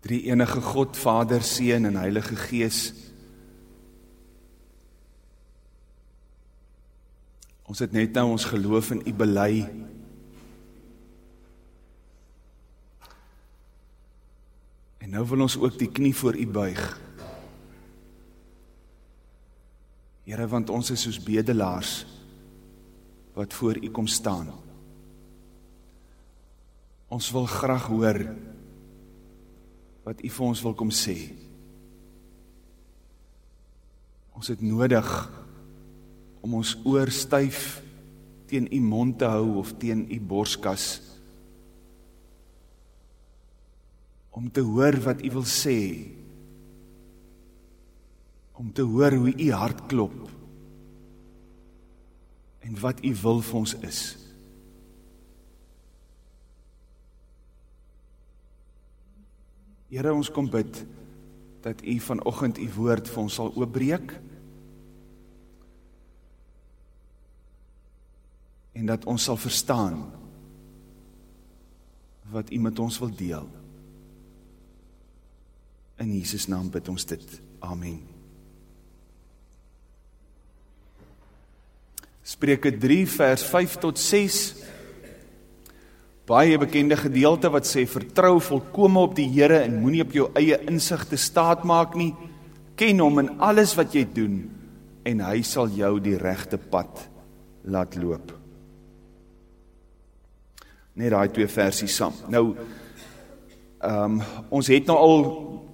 Drie enige God, Vader, Seun en Heilige Gees. Ons het net nou ons geloof in U bely. En nou wil ons ook die knie voor U buig. Here, want ons is soos bedelaars wat voor U kom staan. Ons wil graag hoor wat U vir ons wil kom sê. Ons het nodig om ons oor styf teen U mond te hou of teen U borskas om te hoor wat U wil sê. Om te hoor hoe U hart klop en wat U wil vir ons is. Here ons kom bid dat U vanoggend U woord vir ons sal oopbreek. En dat ons sal verstaan wat U met ons wil deel. In Jesus naam bid ons dit. Amen. Spreuke 3 vers 5 tot 6 baie bekende gedeelte wat sê vertrou volkome op die Here en moenie op jou eie insig te staat maak nie. Ken hom in alles wat jy doen en hy sal jou die regte pad laat loop. Net daai twee versies saam. Nou ehm um, ons het nou al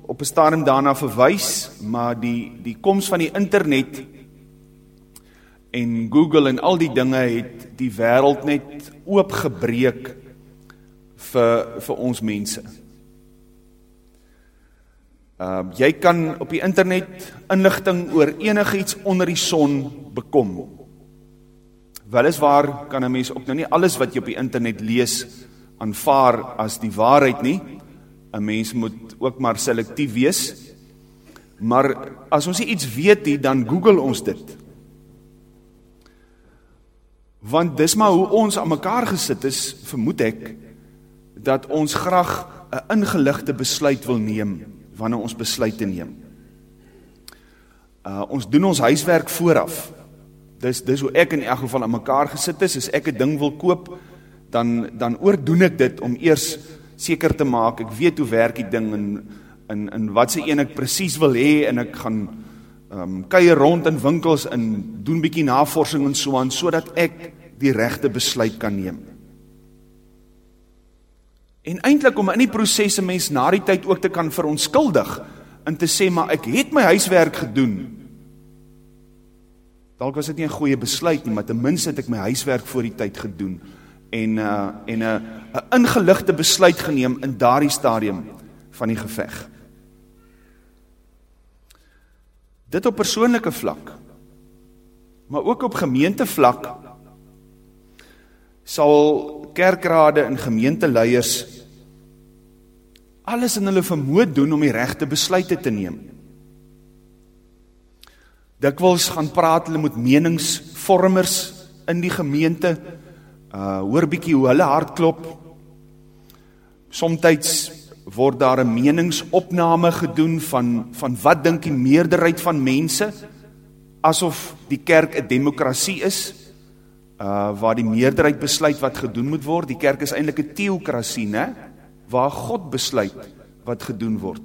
op 'n stadium daarna verwys, maar die die koms van die internet en Google en al die dinge het die wêreld net oopgebreek vir vir ons mense. Ehm uh, jy kan op die internet inligting oor enigiets onder die son bekom. Weliswaar kan 'n mens ook nou nie alles wat jy op die internet lees aanvaar as die waarheid nie. 'n Mens moet ook maar selektief wees. Maar as ons iets weet, nie, dan Google ons dit. Want dis maar hoe ons aan mekaar gesit is, vermoed ek, dat ons graag 'n ingeligte besluit wil neem wanneer ons besluite neem. Uh ons doen ons huiswerk vooraf. Dis dis hoe ek in elk geval aan mekaar gesit is, as ek 'n ding wil koop, dan dan oordoen ek dit om eers seker te maak ek weet hoe werk die ding en in in watse een ek presies wil hê en ek gaan um, kuier rond in winkels en doen bietjie navorsing en so aan sodat ek die regte besluit kan neem. En eintlik om in die prosesse mens na die tyd ook te kan verontskuldig en te sê maar ek het my huiswerk gedoen. Dalk was dit nie 'n goeie besluit nie, maar ten minste het ek my huiswerk voor die tyd gedoen en uh en 'n uh, 'n ingeligte besluit geneem in daardie stadium van die geveg. Dit op persoonlike vlak. Maar ook op gemeentevlak sal kerkrade en gemeenteleiers alles in hulle vermoë doen om die regte besluite te neem. Dikwels gaan praat hulle met meningsvormers in die gemeente. Uh hoor bietjie hoe hulle hart klop. Somstyds word daar 'n meningsopname gedoen van van wat dink die meerderheid van mense asof die kerk 'n demokrasie is. Uh waar die meerderheid besluit wat gedoen moet word. Die kerk is eintlik 'n teokrasie, né? Waar God besluit wat gedoen word.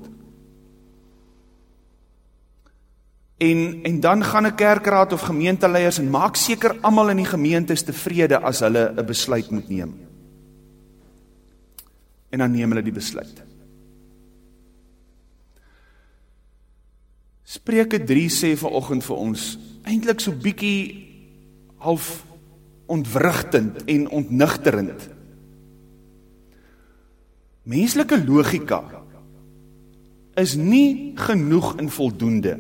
En en dan gaan 'n kerkraad of gemeenteleiers en maak seker almal in die gemeente is tevrede as hulle 'n besluit moet neem. En dan neem hulle die besluit. Spreuke 3 sê vanoggend vir ons eintlik so bietjie half ontwrigtend en ontnigterend. Menslike logika is nie genoeg en voldoende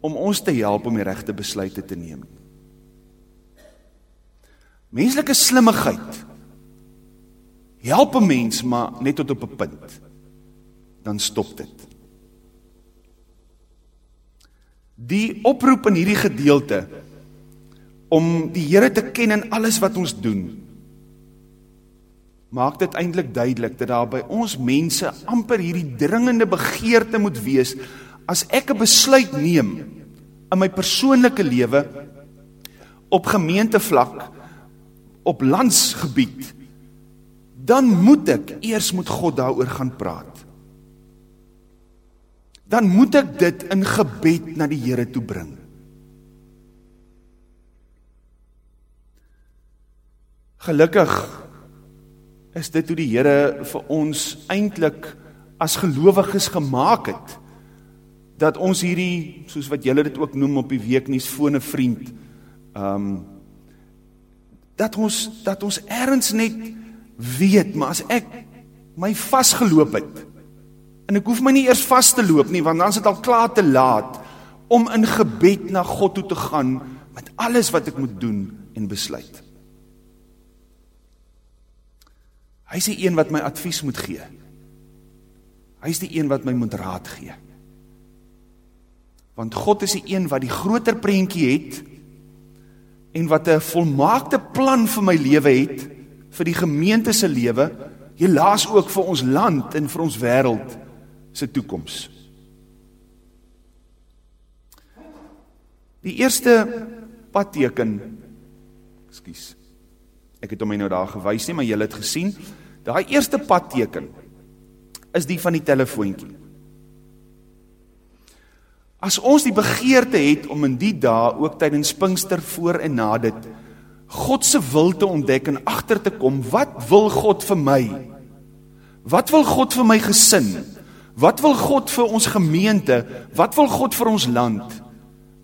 om ons te help om die regte besluite te neem. Menslike slimmigheid help 'n mens maar net tot op 'n punt. Dan stop dit. Die oproep in hierdie gedeelte om die Here te ken in alles wat ons doen maak dit eintlik duidelik dat daar by ons mense amper hierdie dringende begeerte moet wees as ek 'n besluit neem in my persoonlike lewe op gemeentevlak op landsgebied dan moet ek eers met God daaroor gaan praat. Dan moet ek dit in gebed na die Here toe bring. Gelukkig is dit hoe die Here vir ons eintlik as gelowiges gemaak het dat ons hierdie soos wat julle dit ook noem op die weeknuus fone vriend ehm um, dat ons dat ons ergens net weet maar as ek my vasgeloop het en ek hoef my nie eers vas te loop nie want dan is dit al klaar te laat om in gebed na God toe te gaan met alles wat ek moet doen en besluit Hy is die een wat my advies moet gee. Hy is die een wat my moet raad gee. Want God is die een wat die groter prentjie het en wat 'n volmaakte plan vir my lewe het, vir die gemeente se lewe, helaas ook vir ons land en vir ons wêreld se toekoms. Die eerste padteken Ekskuus. Ek het hom nou daar gewys nie, maar julle het gesien. Daai eerste padteken is die van die telefoontjie. As ons die begeerte het om in die dae ook tydens Pinkster voor en na dit God se wil te ontdek en agter te kom, wat wil God vir my? Wat wil God vir my gesin? Wat wil God vir ons gemeente? Wat wil God vir ons land?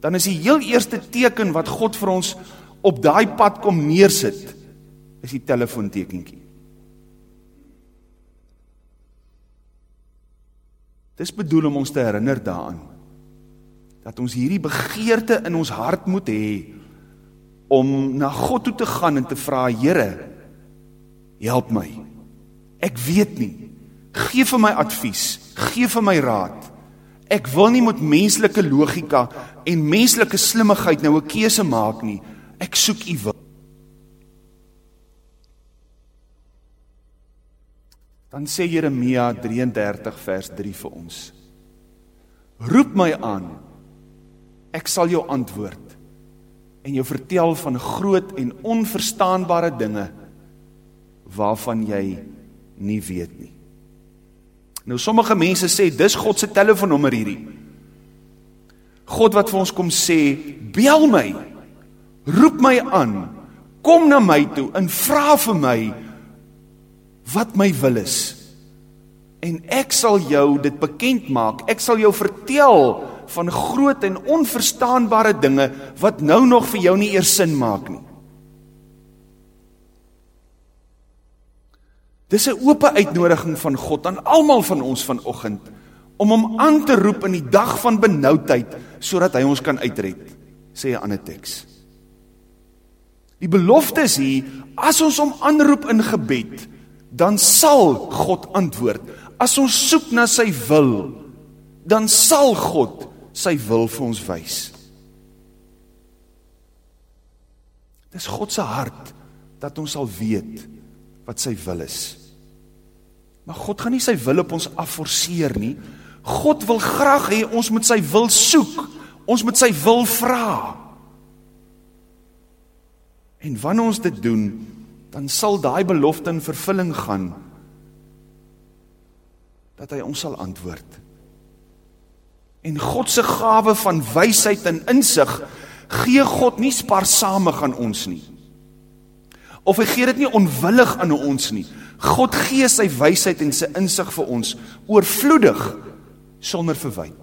Dan is die heel eerste teken wat God vir ons op daai pad kom neersit, is die telefoontekentjie. Dis bedoel om ons te herinner daaraan dat ons hierdie begeerte in ons hart moet hê om na God toe te gaan en te vra Here help my. Ek weet nie. Gee vir my advies, gee vir my raad. Ek wil nie met menslike logika en menslike slimmigheid nou 'n keuse maak nie. Ek soek U wil. Dan sê Jeremia 33 vers 3 vir ons. Roep my aan. Ek sal jou antwoord en jou vertel van groot en onverstaanbare dinge waarvan jy nie weet nie. Nou sommige mense sê dis God se telefoonnommer hierdie. God wat vir ons kom sê, bel my. Roep my aan. Kom na my toe en vra vir my wat my wil is. En ek sal jou dit bekend maak. Ek sal jou vertel van groot en onverstaanbare dinge wat nou nog vir jou nie eers sin maak nie. Dis 'n oop uitnodiging van God aan almal van ons vanoggend om hom aan te roep in die dag van benoudheid sodat hy ons kan uitred, sê 'n ander teks. Die belofte is hier as ons hom aanroep in gebed, dan sal God antwoord. As ons soek na sy wil, dan sal God sy wil vir ons wys. Dis God se hart dat ons sal weet wat sy wil is. Maar God gaan nie sy wil op ons afforceer nie. God wil graag hê ons moet sy wil soek. Ons moet sy wil vra. En wanneer ons dit doen, dan sal daai belofte in vervulling gaan dat hy ons sal antwoord. En God se gawe van wysheid en insig gee God nie spaarsamig aan ons nie. Of hy gee dit nie onwillig aan ons nie. God gee sy wysheid en sy insig vir ons oorvloedig sonder verwyd.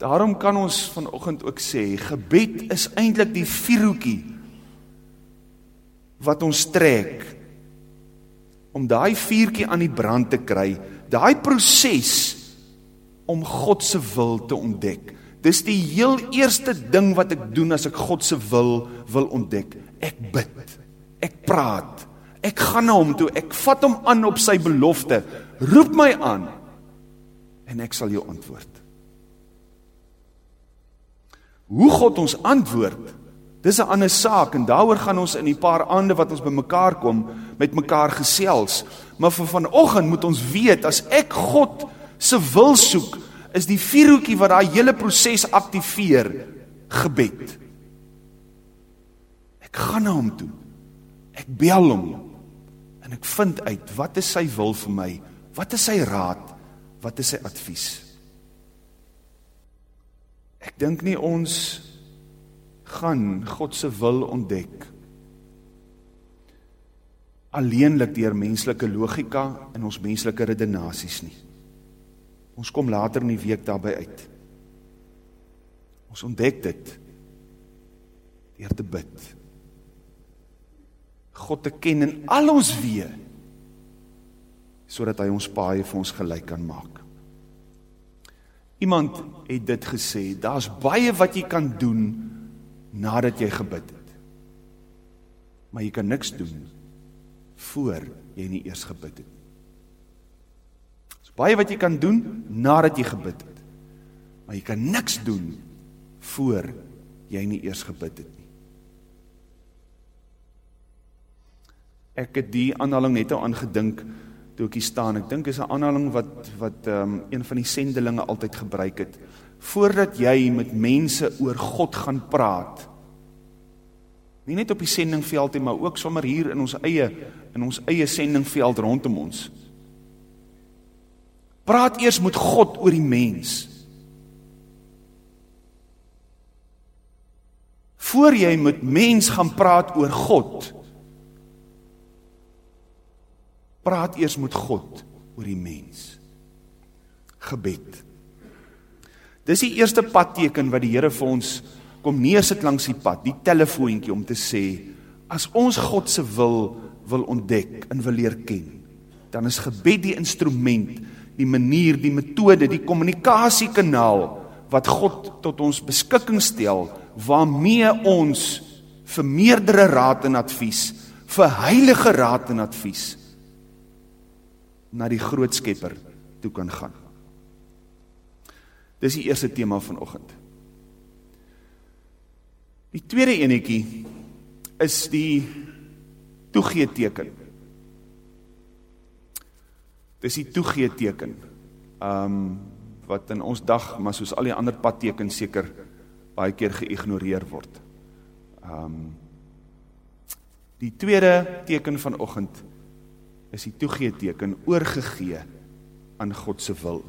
Daarom kan ons vanoggend ook sê gebed is eintlik die vuurhoekie wat ons trek om daai vuurtjie aan die brand te kry, daai proses om God se wil te ontdek. Dis die heel eerste ding wat ek doen as ek God se wil wil ontdek. Ek bid. Ek praat. Ek gaan na hom toe. Ek vat hom aan op sy belofte. Roep my aan en ek sal jou antwoord. Hoe God ons antwoord, Dis 'n ander saak en daaroor gaan ons in die paar aande wat ons bymekaar kom met mekaar gesels. Maar vir vanoggend moet ons weet as ek God se wil soek, is die vuurhoekie wat daai hele proses aktiveer gebed. Ek gaan na hom toe. Ek bel hom en ek vind uit wat is sy wil vir my? Wat is sy raad? Wat is sy advies? Ek dink nie ons gaan God se wil ontdek alleenlik deur menslike logika en ons menslike redenasies nie. Ons kom later in die week daarby uit. Ons ontdek dit deur te bid. God te ken in al ons weë sodat hy ons paai vir ons gelyk kan maak. Iemand het dit gesê, daar's baie wat jy kan doen nadat jy gebid het. Maar jy kan niks doen voor jy nie eers gebid het. Dis baie wat jy kan doen nadat jy gebid het. Maar jy kan niks doen voor jy nie eers gebid het nie. Ek het die aanhaling net nou aangedink toe ek hier staan. Ek dink is 'n aanhaling wat wat um, een van die sendelinge altyd gebruik het voordat jy met mense oor God gaan praat. Nie net op die sendingveld nie, maar ook sommer hier in ons eie in ons eie sendingveld rondom ons. Praat eers met God oor die mens. Voor jy met mens gaan praat oor God. Praat eers met God oor die mens. Gebed. Dis die eerste padteken wat die Here vir ons kom neersit langs die pad, die telefoontjie om te sê as ons God se wil wil ontdek en wil leer ken, dan is gebed die instrument, die manier, die metode, die kommunikasiekanaal wat God tot ons beskikking stel waarmee ons vir meerdere raad en advies, vir heilige raad en advies na die groot Skepper toe kan gaan. Dis die eerste tema vanoggend. Die tweede enetjie is die toegee teken. Dis die toegee teken. Um wat in ons dag maar soos al die ander padtekens seker baie keer geïgnoreer word. Um die tweede teken vanoggend is die toegee teken oorgegee aan God se wil.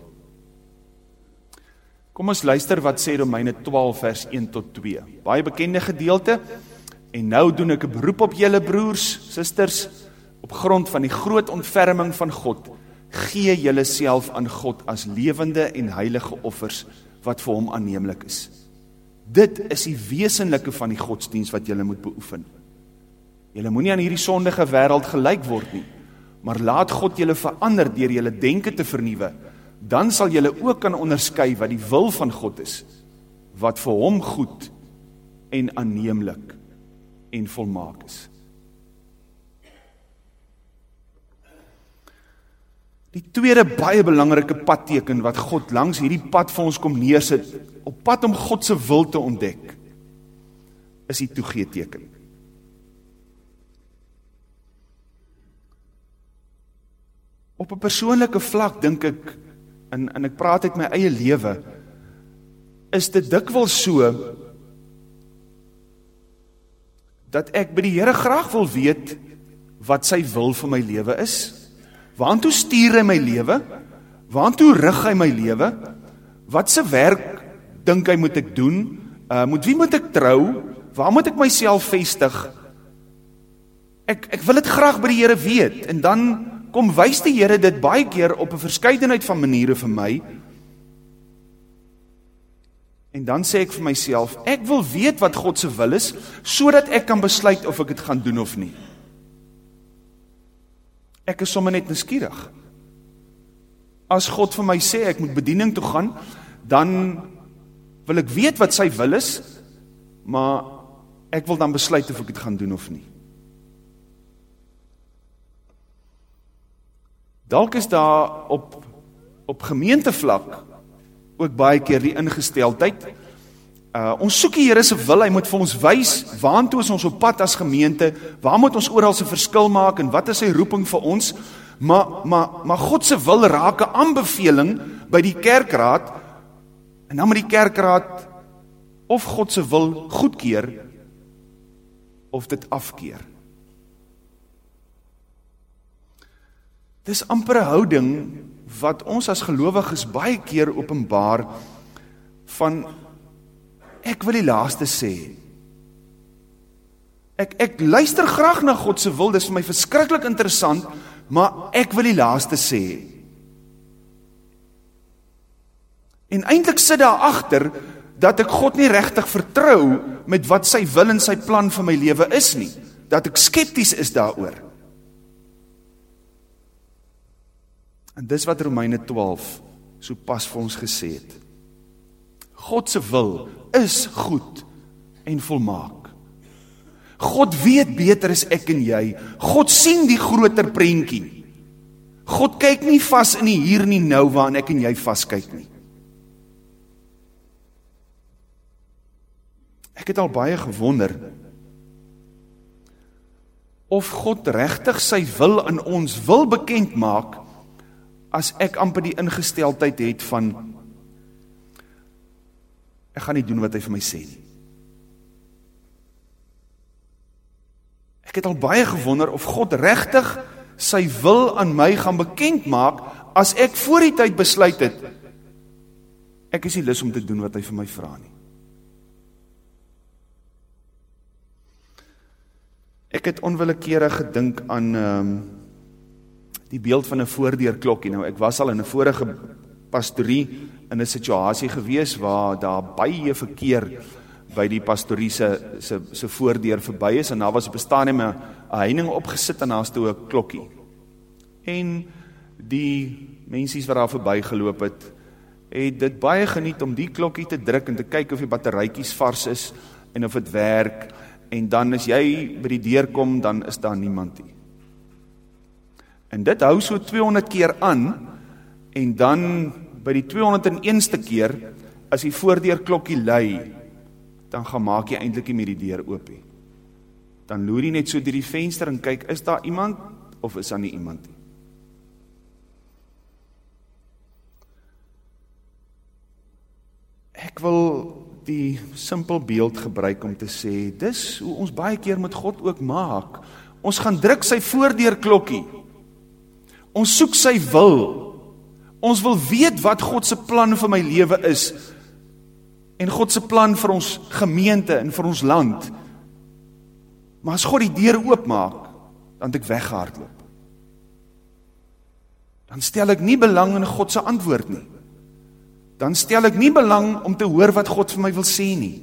Kom ons luister wat sê Romeine 12 vers 1 tot 2. Baie bekende gedeelte. En nou doen ek 'n beroep op julle broers, susters, op grond van die groot ontferming van God, gee julle self aan God as lewende en heilige offers wat vir hom aanneemlik is. Dit is die wesenlike van die godsdiens wat julle moet beoefen. Julle moenie aan hierdie sondige wêreld gelyk word nie, maar laat God julle verander deur julle denke te vernuwe dan sal julle ook kan onderskei wat die wil van God is wat vir hom goed en aanneemlik en volmaak is. Die tweede baie belangrike padteken wat God langs hierdie pad vir ons kom neersit op pad om God se wil te ontdek is die toegee teken. Op 'n persoonlike vlak dink ek en en ek praat uit my eie lewe is dit dikwels so dat ek by die Here graag wil weet wat sy wil vir my lewe is. Waartoe stuur hy my lewe? Waartoe rig hy my lewe? Wat se werk dink hy moet ek doen? Uh moet wie moet ek trou? Waar moet ek myself vestig? Ek ek wil dit graag by die Here weet en dan kom wys die Here dit baie keer op 'n verskeidenheid van maniere vir my. En dan sê ek vir myself, ek wil weet wat God se wil is sodat ek kan besluit of ek dit gaan doen of nie. Ek is sommer net nuuskierig. As God vir my sê ek moet bediening toe gaan, dan wil ek weet wat sy wil is, maar ek wil dan besluit of ek dit gaan doen of nie. Dalk is daar op op gemeentevlak ook baie keer die ingesteldheid Uh ons soek die Here se wil, hy moet vir ons wys waantoe ons op pad as gemeente, waar moet ons oral se verskil maak en wat is sy roeping vir ons? Maar maar maar God se wil raak 'n aanbeveling by die kerkraad en dan moet die kerkraad of God se wil goedkeur of dit afkeer. Dis amper 'n houding wat ons as gelowiges baie keer openbaar van ek wil die laaste sê. Ek ek luister graag na God se wil, dis vir my verskriklik interessant, maar ek wil die laaste sê. En eintlik sit daar agter dat ek God nie regtig vertrou met wat sy wil en sy plan vir my lewe is nie, dat ek skepties is daaroor. En dis wat Romeine 12 so pas vir ons gesê het. God se wil is goed en volmaak. God weet beter as ek en jy. God sien die groter prentjie. God kyk nie vas in die hier en die nou waarna ek en jy vaskyk nie. Ek het al baie gewonder of God regtig sy wil aan ons wil bekend maak as ek amper die ingesteldheid het van ek gaan nie doen wat hy vir my sê nie. Ek het al baie gewonder of God regtig sy wil aan my gaan bekend maak as ek voor die tyd besluit het ek is nie lus om te doen wat hy vir my vra nie. Ek het onwillekeurig gedink aan ehm um, die beeld van 'n voordeurklokkie. Nou ek was al in 'n vorige pastorie in 'n situasie gewees waar daar baie verkeer by die pastorie se se se voordeur verby is en daar was op 'n stadium 'n heining opgesit en daar's toe 'n klokkie. En die mensies wat daar verbygeloop het, het dit baie geniet om die klokkie te druk en te kyk of die batterytjies vars is en of dit werk en dan as jy by die deur kom, dan is daar niemand nie. En dit hou so 200 keer aan en dan by die 201ste keer as die voordeur klokkie lui, dan gaan maak jy eintlik nie meer die deur oop nie. Dan loer jy net so deur die venster en kyk, is daar iemand of is daar nie iemand nie? Ek wil die simpel beeld gebruik om te sê dis hoe ons baie keer met God ook maak. Ons gaan druk sy voordeur klokkie. Ons soek sy wil. Ons wil weet wat God se plan vir my lewe is en God se plan vir ons gemeente en vir ons land. Maar as God die deur oopmaak, dan ek weghardloop. Dan stel ek nie belang in God se antwoord nie dan stel ek nie belang om te hoor wat God vir my wil sê nie.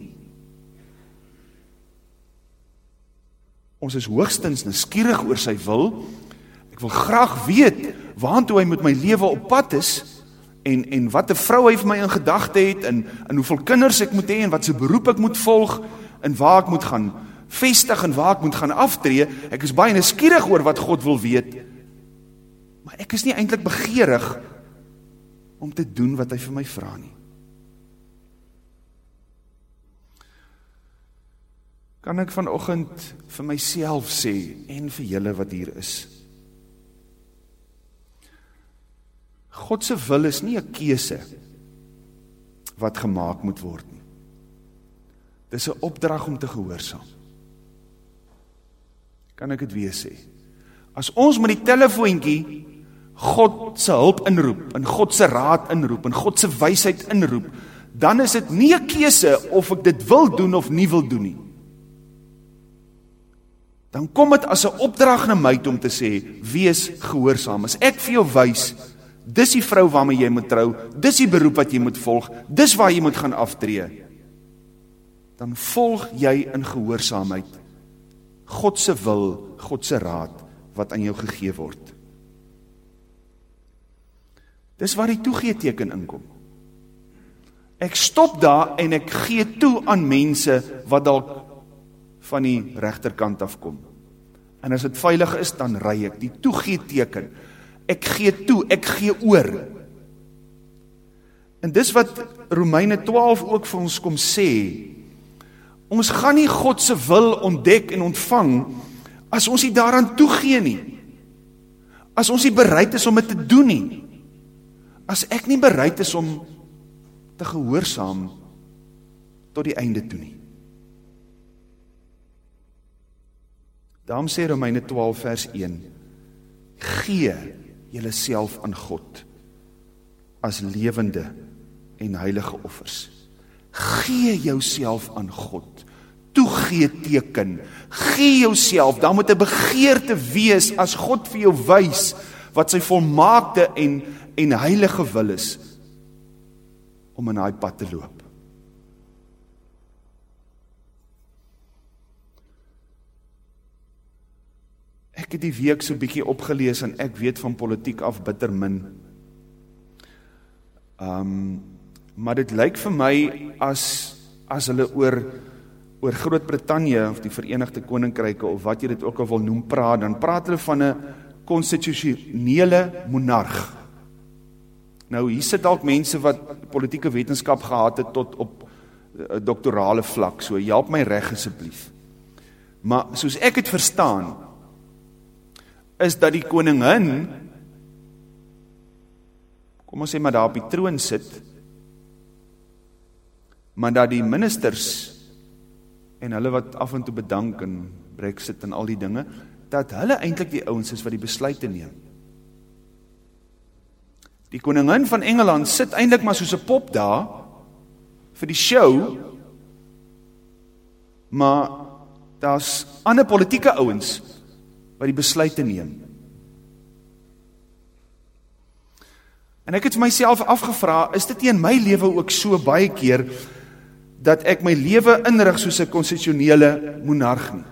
Ons is hoogstens nuuskierig oor sy wil. Ek wil graag weet waartoe hy met my lewe op pad is en en watter vrou hy vir my in gedagte het en en hoeveel kinders ek moet hê en wat se beroep ek moet volg en waar ek moet gaan vestig en waar ek moet gaan aftree. Ek is baie nuuskierig oor wat God wil weet. Maar ek is nie eintlik begeerig om te doen wat hy vir my vra nie. Kan ek vanoggend vir myself sê en vir julle wat hier is? God se wil is nie 'n keuse wat gemaak moet word nie. Dis 'n opdrag om te gehoorsaam. Kan ek dit weer sê? As ons met die telefoontjie God se hulp inroep, en God se raad inroep, en God se wysheid inroep, dan is dit nie 'n keuse of ek dit wil doen of nie wil doen nie. Dan kom dit as 'n opdrag na my om te sê, wees gehoorsaam. As ek vir jou wys, dis die vrou waarmee jy moet trou, dis die beroep wat jy moet volg, dis waar jy moet gaan aftree. Dan volg jy in gehoorsaamheid God se wil, God se raad wat aan jou gegee word. Dis waar die toegee teken inkom. Ek stop daar en ek gee toe aan mense wat dalk van die regterkant af kom. En as dit veilig is, dan ry ek die toegee teken. Ek gee toe, ek gee oor. En dis wat Romeine 12 ook vir ons kom sê. Ons gaan nie God se wil ontdek en ontvang as ons nie daaraan toegee nie. As ons nie bereid is om dit te doen nie. As ek nie bereid is om te gehoorsaam tot die einde toe nie. Daarom sê Romeine 12 vers 1: Gee julleself aan God as lewende en heilige offers. Gee jouself aan God. Toegee teken. Gee jouself. Daar moet 'n begeerte wees as God vir jou wys wat sy volmaakte en en heilige wil is om in daai pad te loop. Ek het die week so bietjie opgelees en ek weet van politiek af bitter min. Um, maar dit lyk vir my as as hulle oor oor Groot-Brittanje of die Verenigde Koninkryke of wat jy dit ook al wil noem praat, dan praat hulle van 'n konstitusionele monarg. Nou hier sit dalk mense wat politieke wetenskap gehad het tot op eh, doktorale vlak. So help my reg asseblief. Maar soos ek dit verstaan, is dat die koningin kom ons sê maar daar op die troon sit maar dat die ministers en hulle wat af en toe bedank en Brexit en al die dinge, dat hulle eintlik die ouens is wat die besluite neem. Die koningin van Engeland sit eintlik maar soos 'n pop daar vir die show. Maar daar's ander politieke ouens wat die besluite neem. En ek het myself afgevra, is dit nie in my lewe ook so baie keer dat ek my lewe inrig soos 'n konstitusionele monarg nie.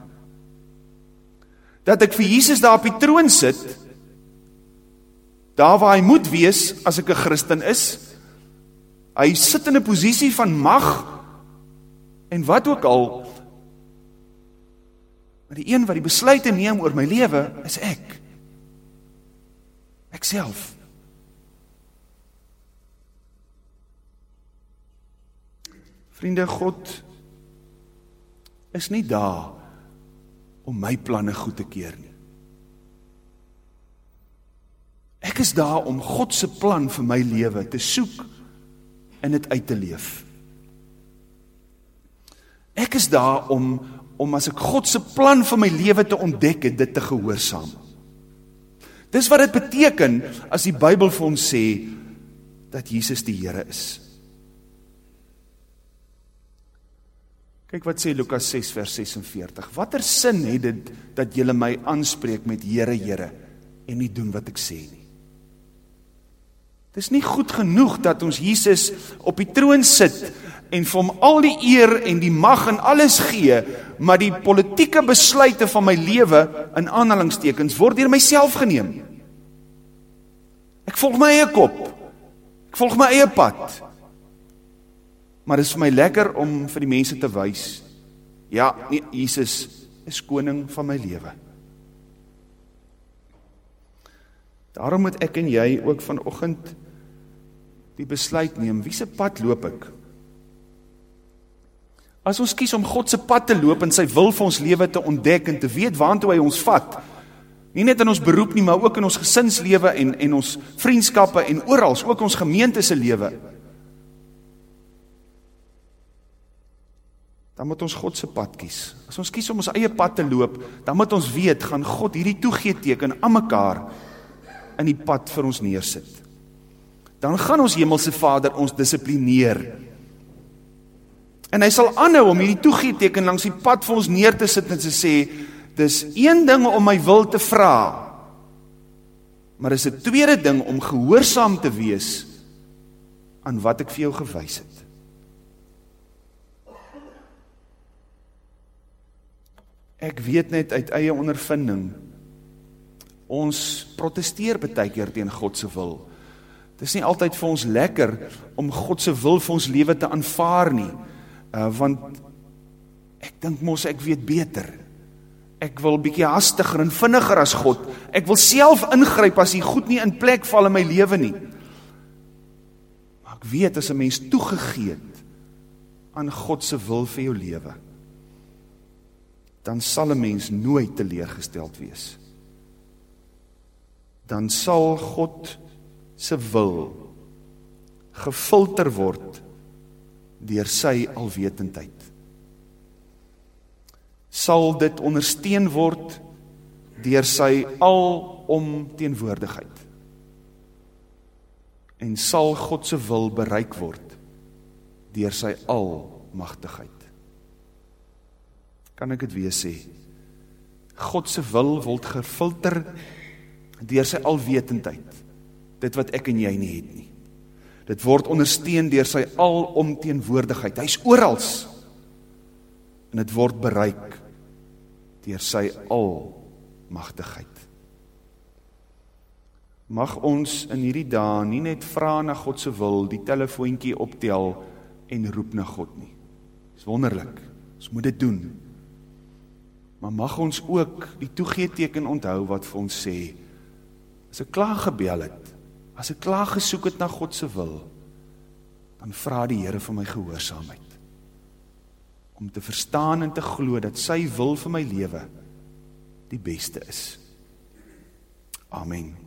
Dat ek vir Jesus daar op die troon sit, daar waar hy moet wees as ek 'n Christen is. Hy sit in 'n posisie van mag en wat ook al. Maar die een wat die besluite neem oor my lewe is ek. Ek self. Vriende, God is nie daar om my planne goed te keer nie. Ek is daar om God se plan vir my lewe te soek en dit uit te leef. Ek is daar om om as ek God se plan vir my lewe te ontdek en dit te gehoorsaam. Dis wat dit beteken as die Bybel vir ons sê dat Jesus die Here is. Kyk wat sê Lukas 6 vers 46. Watter sin het dit dat julle my aanspreek met Here, Here en nie doen wat ek sê nie? Dis nie goed genoeg dat ons Jesus op die troon sit en vir hom al die eer en die mag en alles gee, maar die politieke besluite van my lewe in aanhalingstekens word deur myself geneem. Ek volg my eie kop. Ek volg my eie pad. Maar dit is vir my lekker om vir die mense te wys. Ja, nee, Jesus is koning van my lewe. Daarom moet ek en jy ook vanoggend die besluit neem, wiese pad loop ek? As ons kies om God se pad te loop en sy wil vir ons lewe te ontdek en te weet waartoe hy ons vat, nie net in ons beroep nie, maar ook in ons gesinslewe en en ons vriendskappe en oral, ook ons gemeente se lewe. dan moet ons God se pad kies. As ons kies om ons eie pad te loop, dan moet ons weet gaan God hierdie toegee teken aan mekaar in die pad vir ons neersit. Dan gaan ons hemelse Vader ons dissiplineer. En hy sal aanhou om hierdie toegee teken langs die pad vir ons neer te sit en te sê, dis een ding om my wil te vra. Maar is 'n tweede ding om gehoorsaam te wees aan wat ek vir jou gewys het. Ek weet net uit eie ondervinding ons protesteer baie keer teen God se wil. Dit is nie altyd vir ons lekker om God se wil vir ons lewe te aanvaar nie. Uh want ek dink mos ek weet beter. Ek wil bietjie hastiger en vinniger as God. Ek wil self ingryp as die goed nie in plek val in my lewe nie. Maar Ek weet as 'n mens toegegee het aan God se wil vir jou lewe, dan sal 'n mens nooit teleurgesteld wees. Dan sal God se wil gefilter word deur sy alwetendheid. Sal dit ondersteun word deur sy alomteenwoordigheid. En sal God se wil bereik word deur sy almagtigheid. Kan ek dit weer sê? God se wil word gefilter deur sy alwetendheid. Dit wat ek en jy nie het nie. Dit word ondersteun deur sy alomteenwoordigheid. Hy's oral. En dit word bereik deur sy almagtigheid. Mag ons in hierdie dae nie net vra na God se wil, die telefoontjie optel en roep na God nie. Dis wonderlik. Ons moet dit doen. Maar mag ons ook die toegeeteken onthou wat vir ons sê as ek klaar gebel het, as ek klaar gesoek het na God se wil, dan vra die Here vir my gehoorsaamheid om te verstaan en te glo dat sy wil vir my lewe die beste is. Amen.